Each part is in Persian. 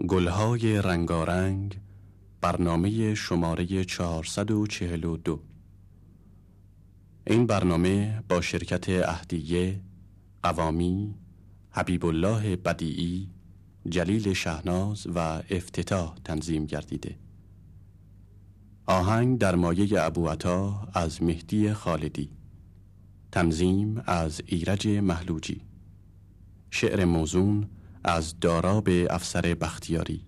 گلهای رنگارنگ برنامه شماره 442 این برنامه با شرکت اهدیه قوامی حبیب الله بدیعی جلیل شهناز و افتتاح تنظیم گردیده. آهنگ در مایه ابو عطا از مهدی خالدی. تنظیم از ایرج محلوجی شعر موزون از داراب افسر بختیاری.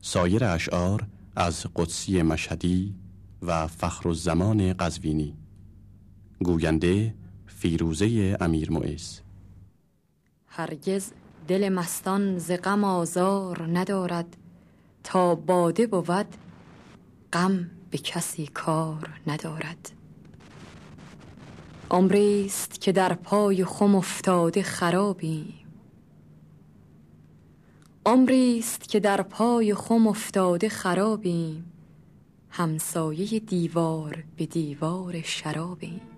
سایر اشعار از قدسی مشهدی و فخر الزمان قزوینی. گوینده فیروزه امیر معز هرگز دل مستان ز غم آزار ندارد. تا باده بود غم به کسی کار ندارد. عمری است که در پای خم افتاده خرابیم. عمری است که در پای خم افتاده خرابیم همسایه دیوار به دیوار شرابیم.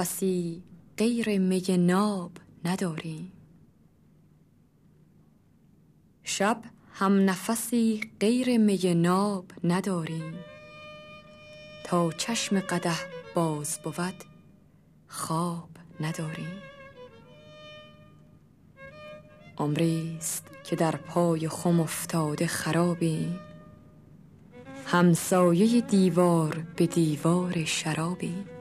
نفسی غیر می ناب نداریم شب هم نفسی غیر می ناب نداریم تا چشم قده باز بود خواب نداریم عمریست که در پای خم افتاده خرابیم همسایه دیوار به دیوار شرابیم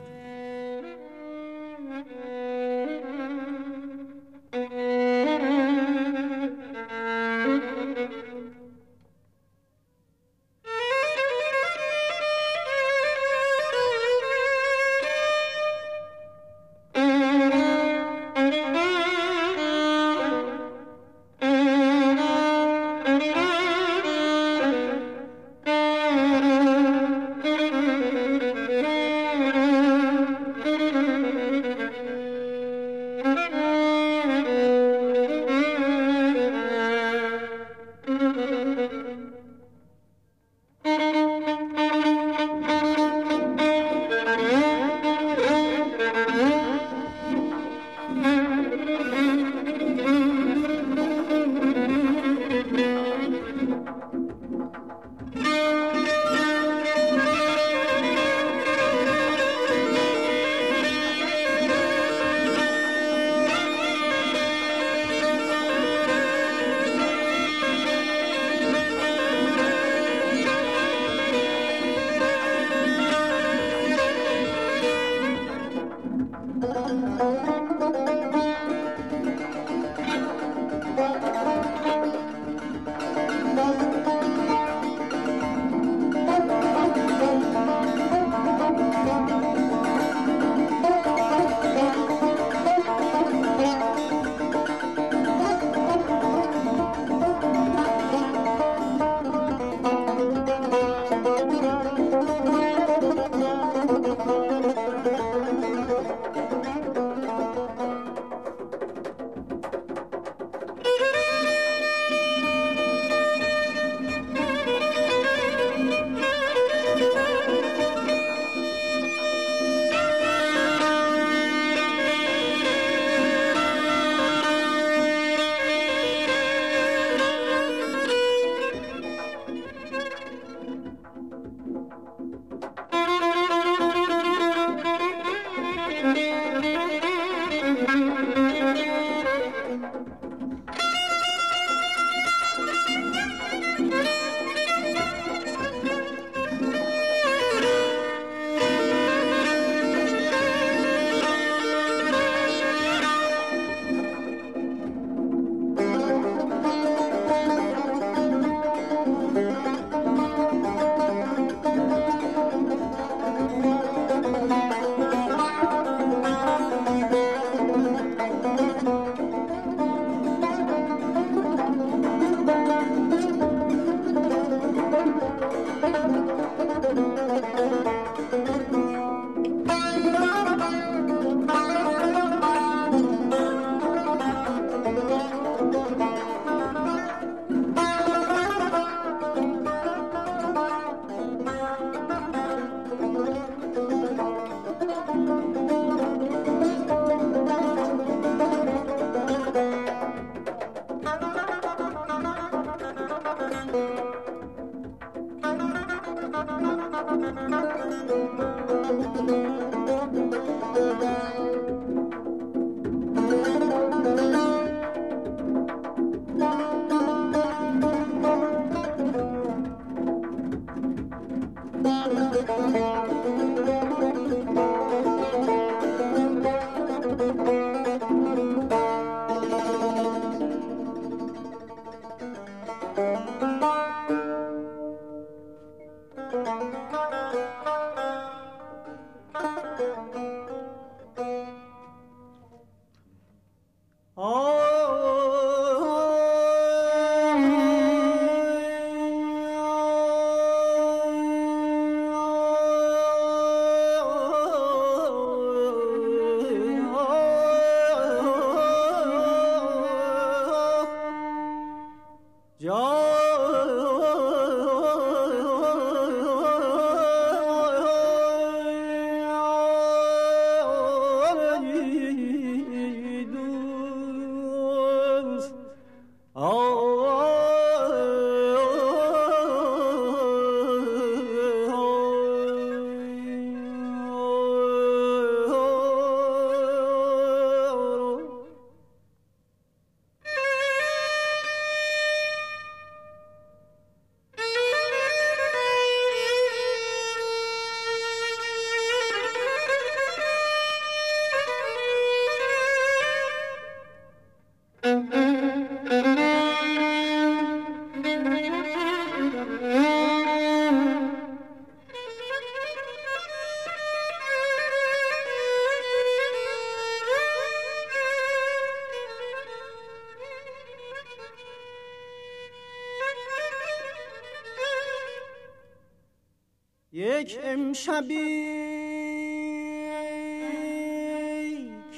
امشبی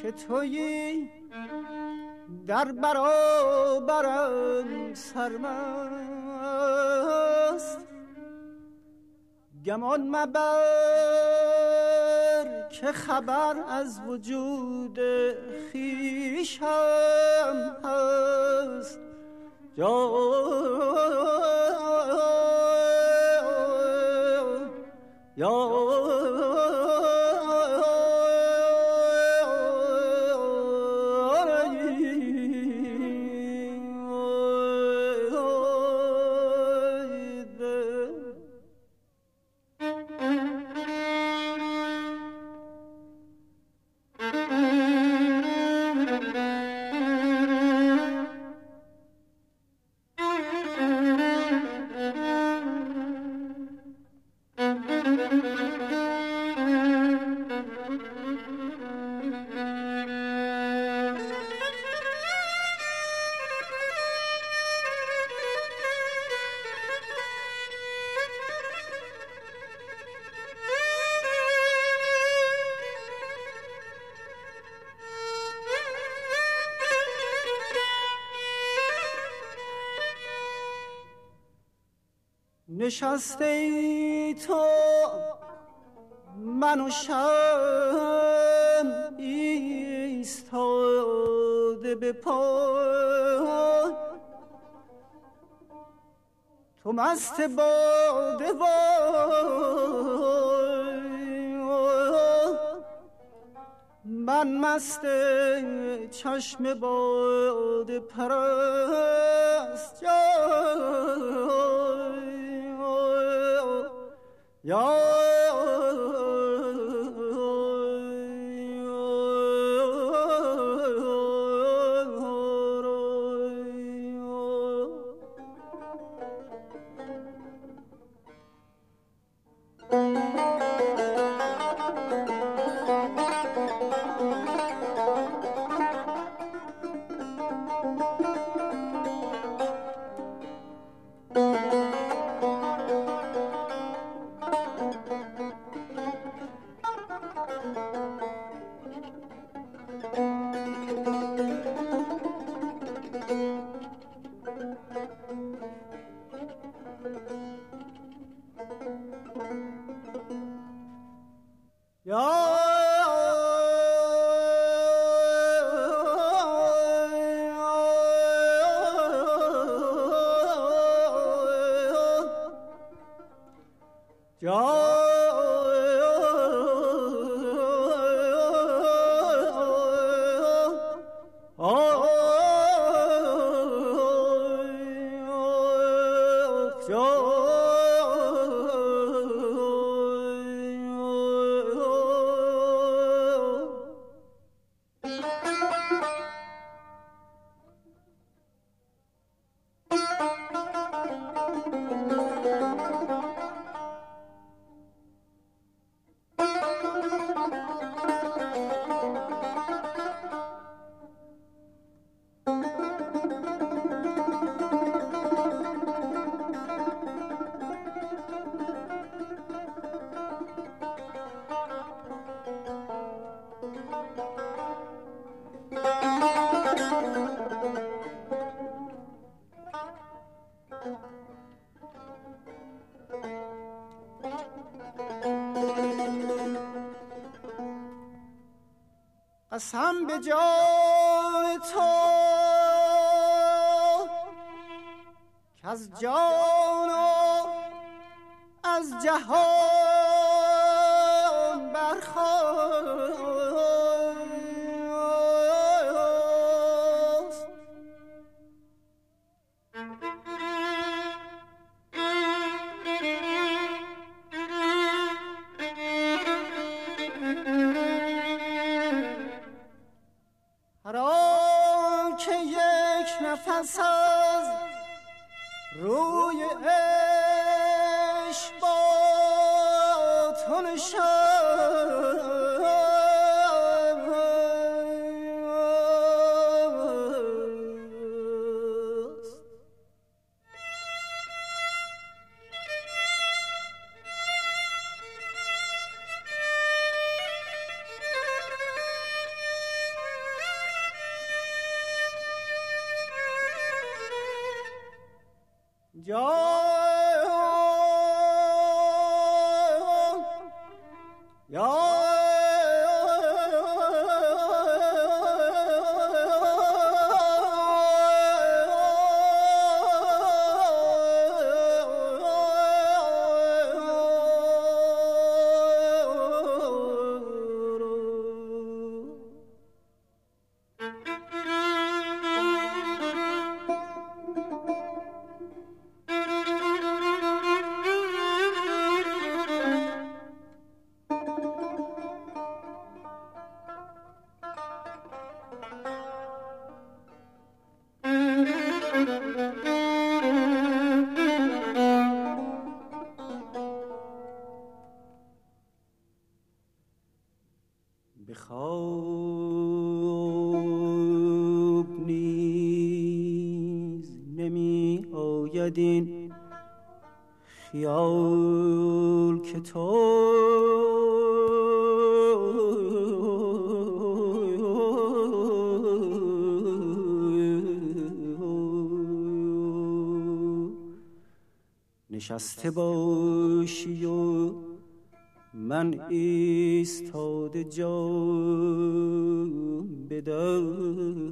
که توی در برابرم سرمست. گمان مبر که خبر از وجود خیشم هست. جا نشسته تو من و شم ایستاده به پای. تو مست باده من مست چشم باده پرست 有. قسم به جای تو. که از جان و از جهان این خیال که تو نشسته باشی و من ایستاده جا بدم.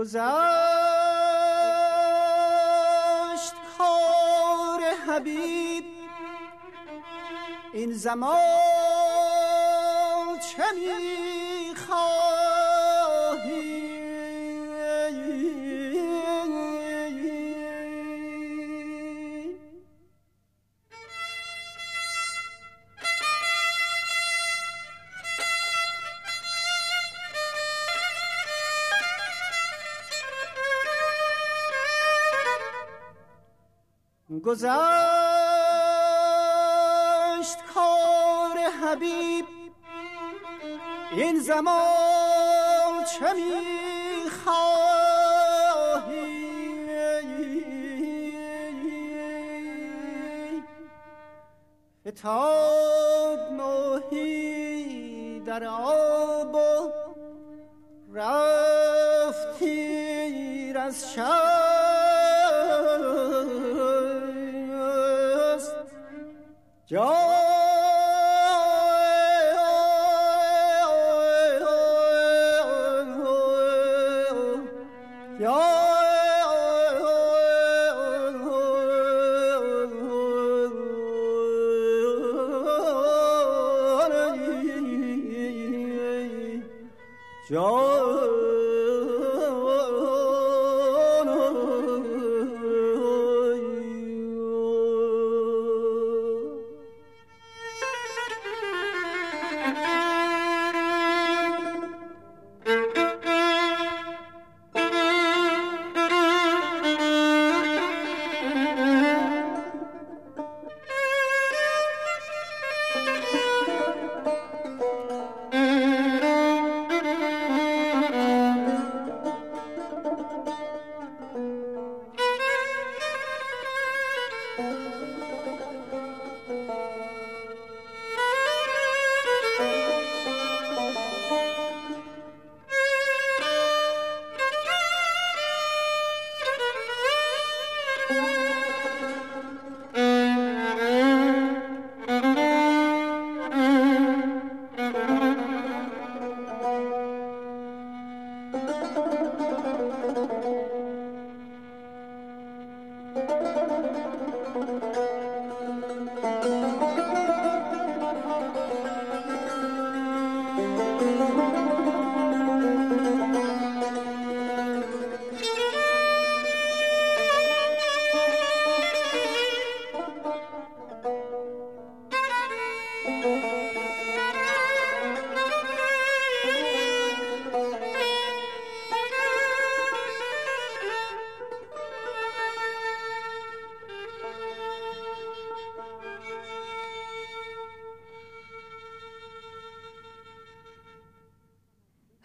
گذشت کار حبیب. این زمان چه گذشت کار حبیب. این زمان چه خواهی فتاد ماهی در آب و از شب. Joe!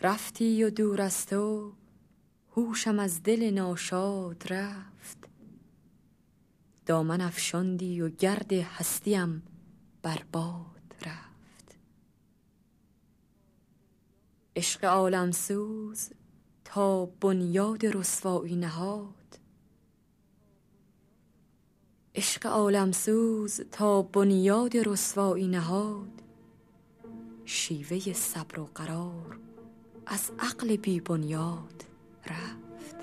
رفتی و دور از تو هوشم از دل ناشاد رفت. دامن افشاندی و گرد هستیم برباد رفت. عشق عالم سوز تا بنیاد رسوایی نهاد. عشق عالم سوز تا بنیاد رسوایی نهاد. شیوه صبر و قرار از عقل بی بنیاد رفت.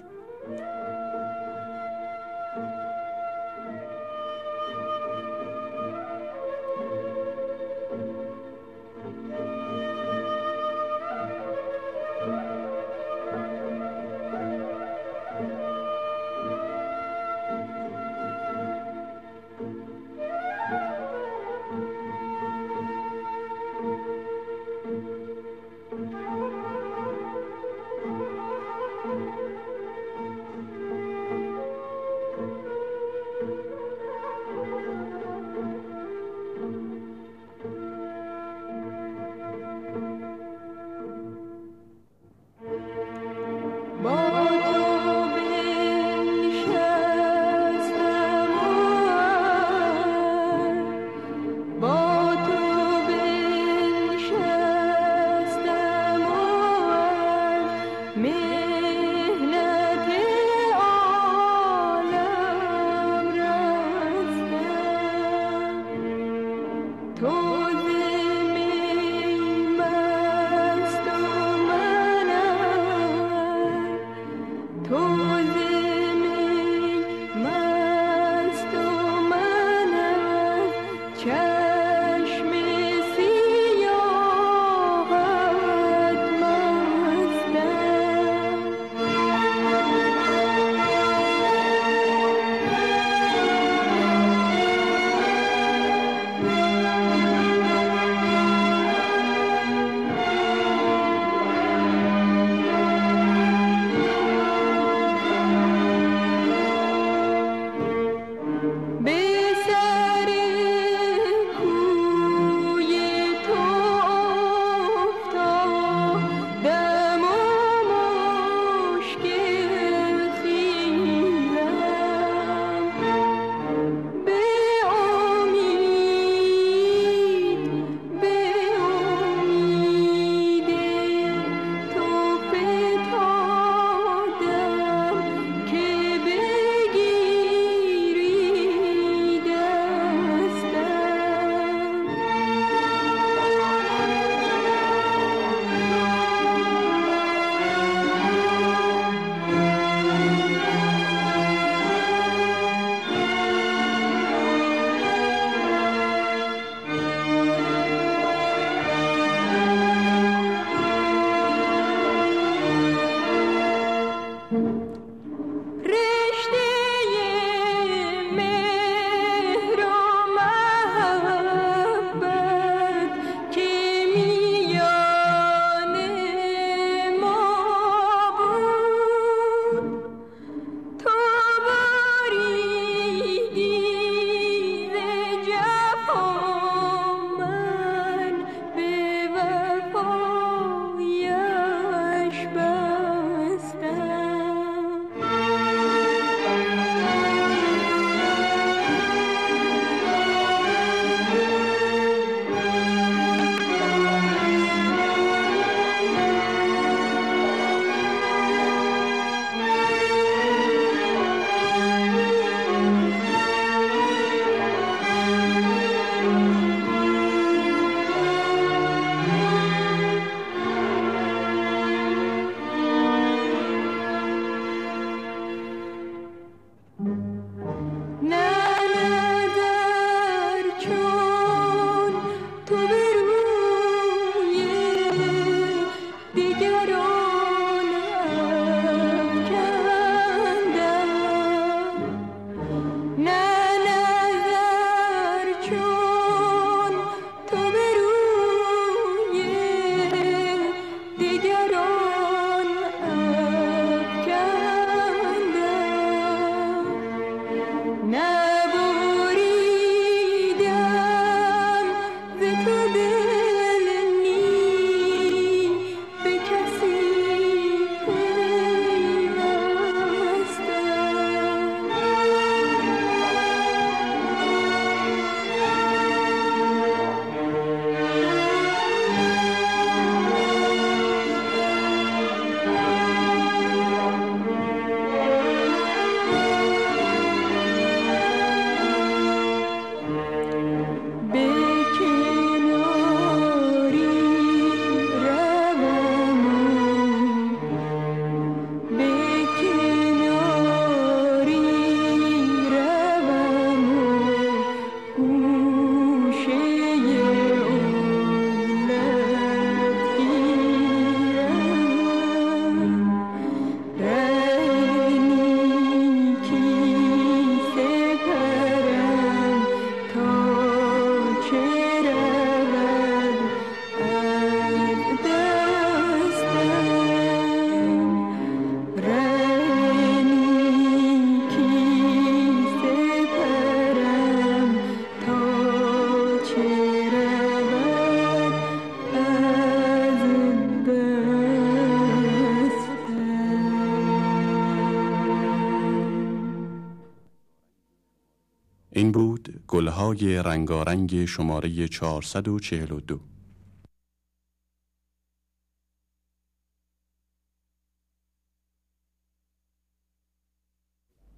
رنگارنگ شماره 442